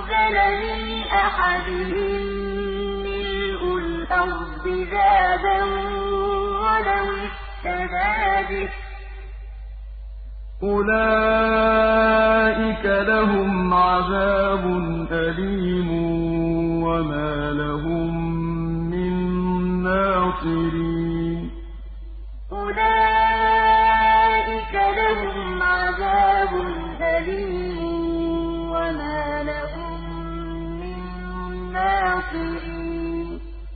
يُقْبَلَ مِنْ أَحَدِهِم مِّلْءُ الْأَرْضِ ذَهَبًا وَلَوِ افْتَدَىٰ بِهِ ۗ. أُولَٰئِكَ لَهُمْ عَذَابٌ أَلِيمٌ وَمَا لَهُم مِّن نَّاصِرِينَ. الْخَاسِرِينَ